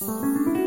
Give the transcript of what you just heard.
Música